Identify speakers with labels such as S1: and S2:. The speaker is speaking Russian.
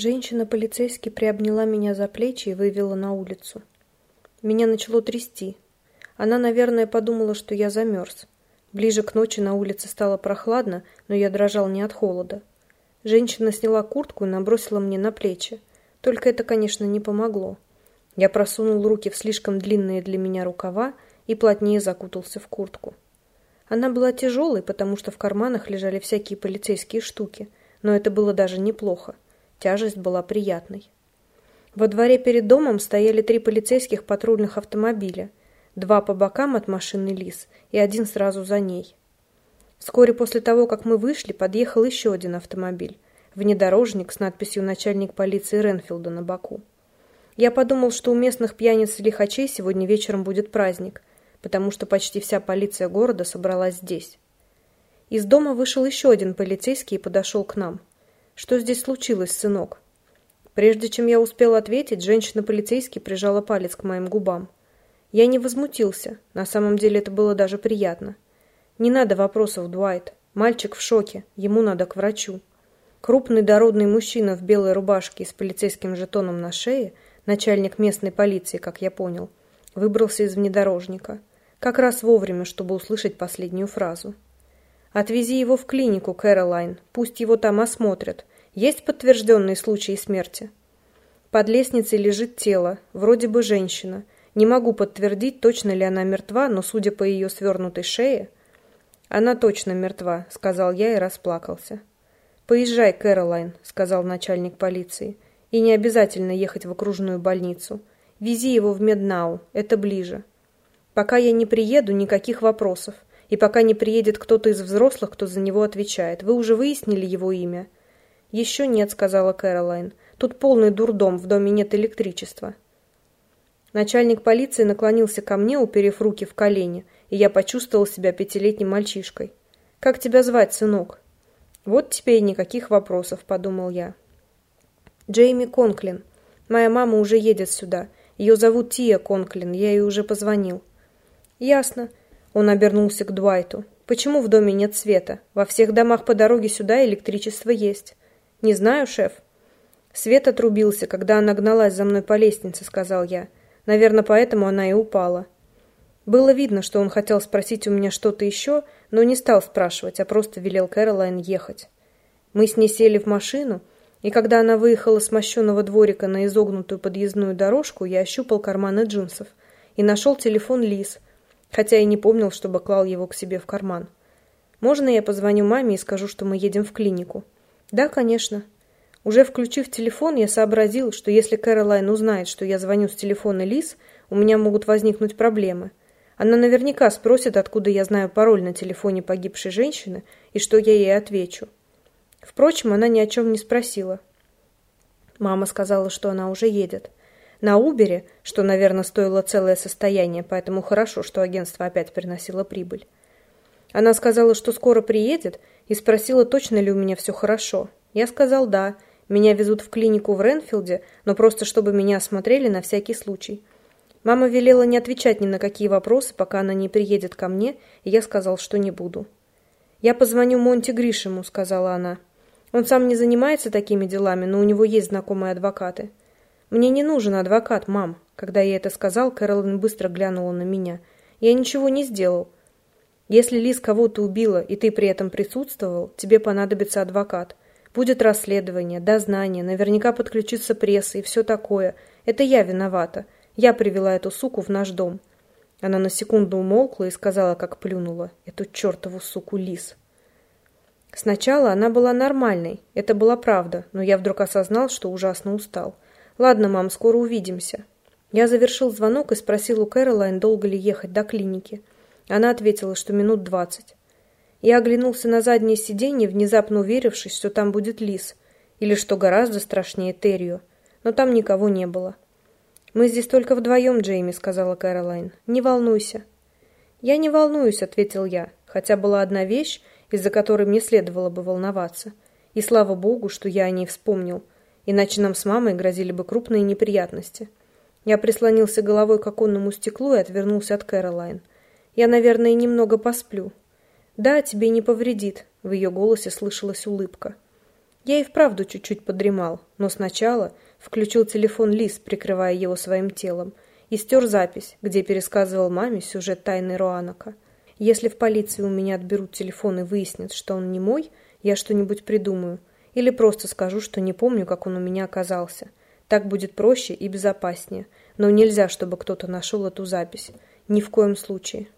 S1: Женщина-полицейский приобняла меня за плечи и вывела на улицу. Меня начало трясти. Она, наверное, подумала, что я замерз. Ближе к ночи на улице стало прохладно, но я дрожал не от холода. Женщина сняла куртку и набросила мне на плечи. Только это, конечно, не помогло. Я просунул руки в слишком длинные для меня рукава и плотнее закутался в куртку. Она была тяжелой, потому что в карманах лежали всякие полицейские штуки, но это было даже неплохо. Тяжесть была приятной. Во дворе перед домом стояли три полицейских патрульных автомобиля, два по бокам от машины Лис и один сразу за ней. Вскоре после того, как мы вышли, подъехал еще один автомобиль, внедорожник с надписью «Начальник полиции Ренфилда» на боку. Я подумал, что у местных пьяниц и лихачей сегодня вечером будет праздник, потому что почти вся полиция города собралась здесь. Из дома вышел еще один полицейский и подошел к нам. «Что здесь случилось, сынок?» Прежде чем я успел ответить, женщина-полицейский прижала палец к моим губам. Я не возмутился, на самом деле это было даже приятно. Не надо вопросов, Дуайт. Мальчик в шоке, ему надо к врачу. Крупный дородный мужчина в белой рубашке с полицейским жетоном на шее, начальник местной полиции, как я понял, выбрался из внедорожника. Как раз вовремя, чтобы услышать последнюю фразу. «Отвези его в клинику, Кэролайн. Пусть его там осмотрят. Есть подтвержденные случаи смерти?» Под лестницей лежит тело, вроде бы женщина. Не могу подтвердить, точно ли она мертва, но судя по ее свернутой шее... «Она точно мертва», — сказал я и расплакался. «Поезжай, Кэролайн», — сказал начальник полиции. «И не обязательно ехать в окружную больницу. Вези его в Меднау, это ближе». Пока я не приеду, никаких вопросов. И пока не приедет кто-то из взрослых, кто за него отвечает. Вы уже выяснили его имя? Еще нет, сказала Кэролайн. Тут полный дурдом, в доме нет электричества. Начальник полиции наклонился ко мне, уперев руки в колени, и я почувствовал себя пятилетним мальчишкой. «Как тебя звать, сынок?» «Вот теперь никаких вопросов», — подумал я. «Джейми Конклин. Моя мама уже едет сюда. Ее зовут Тия Конклин, я ей уже позвонил. «Ясно». Он обернулся к Дуайту. «Почему в доме нет света? Во всех домах по дороге сюда электричество есть». «Не знаю, шеф». Свет отрубился, когда она гналась за мной по лестнице, сказал я. Наверное, поэтому она и упала. Было видно, что он хотел спросить у меня что-то еще, но не стал спрашивать, а просто велел Кэролайн ехать. Мы с ней сели в машину, и когда она выехала с мощенного дворика на изогнутую подъездную дорожку, я ощупал карманы джинсов и нашел телефон Лиз, хотя и не помнил, чтобы клал его к себе в карман. «Можно я позвоню маме и скажу, что мы едем в клинику?» «Да, конечно». Уже включив телефон, я сообразил, что если Кэролайн узнает, что я звоню с телефона Лиз, у меня могут возникнуть проблемы. Она наверняка спросит, откуда я знаю пароль на телефоне погибшей женщины и что я ей отвечу. Впрочем, она ни о чем не спросила. Мама сказала, что она уже едет. На Убере, что, наверное, стоило целое состояние, поэтому хорошо, что агентство опять приносило прибыль. Она сказала, что скоро приедет, и спросила, точно ли у меня все хорошо. Я сказал «да». Меня везут в клинику в Ренфилде, но просто чтобы меня осмотрели на всякий случай. Мама велела не отвечать ни на какие вопросы, пока она не приедет ко мне, и я сказал, что не буду. «Я позвоню Монти Гришему», — сказала она. «Он сам не занимается такими делами, но у него есть знакомые адвокаты». «Мне не нужен адвокат, мам». Когда я это сказал, Кэролин быстро глянула на меня. «Я ничего не сделал. Если Лиз кого-то убила, и ты при этом присутствовал, тебе понадобится адвокат. Будет расследование, дознание, наверняка подключится пресса и все такое. Это я виновата. Я привела эту суку в наш дом». Она на секунду умолкла и сказала, как плюнула. «Эту чертову суку Лиз». Сначала она была нормальной, это была правда, но я вдруг осознал, что ужасно устал. «Ладно, мам, скоро увидимся». Я завершил звонок и спросил у Кэролайн, долго ли ехать до клиники. Она ответила, что минут двадцать. Я оглянулся на заднее сиденье, внезапно уверившись, что там будет лис, или, что гораздо страшнее, Террио, но там никого не было. «Мы здесь только вдвоем, Джейми», — сказала Кэролайн. «Не волнуйся». «Я не волнуюсь», — ответил я, хотя была одна вещь, из-за которой мне следовало бы волноваться. И слава богу, что я о ней вспомнил — иначе нам с мамой грозили бы крупные неприятности. Я прислонился головой к оконному стеклу и отвернулся от Кэролайн. Я, наверное, немного посплю. Да, тебе не повредит, в ее голосе слышалась улыбка. Я и вправду чуть-чуть подремал, но сначала включил телефон Лис, прикрывая его своим телом, и стер запись, где пересказывал маме сюжет тайны Руанака. Если в полиции у меня отберут телефон и выяснят, что он не мой, я что-нибудь придумаю. Или просто скажу, что не помню, как он у меня оказался. Так будет проще и безопаснее. Но нельзя, чтобы кто-то нашел эту запись. Ни в коем случае.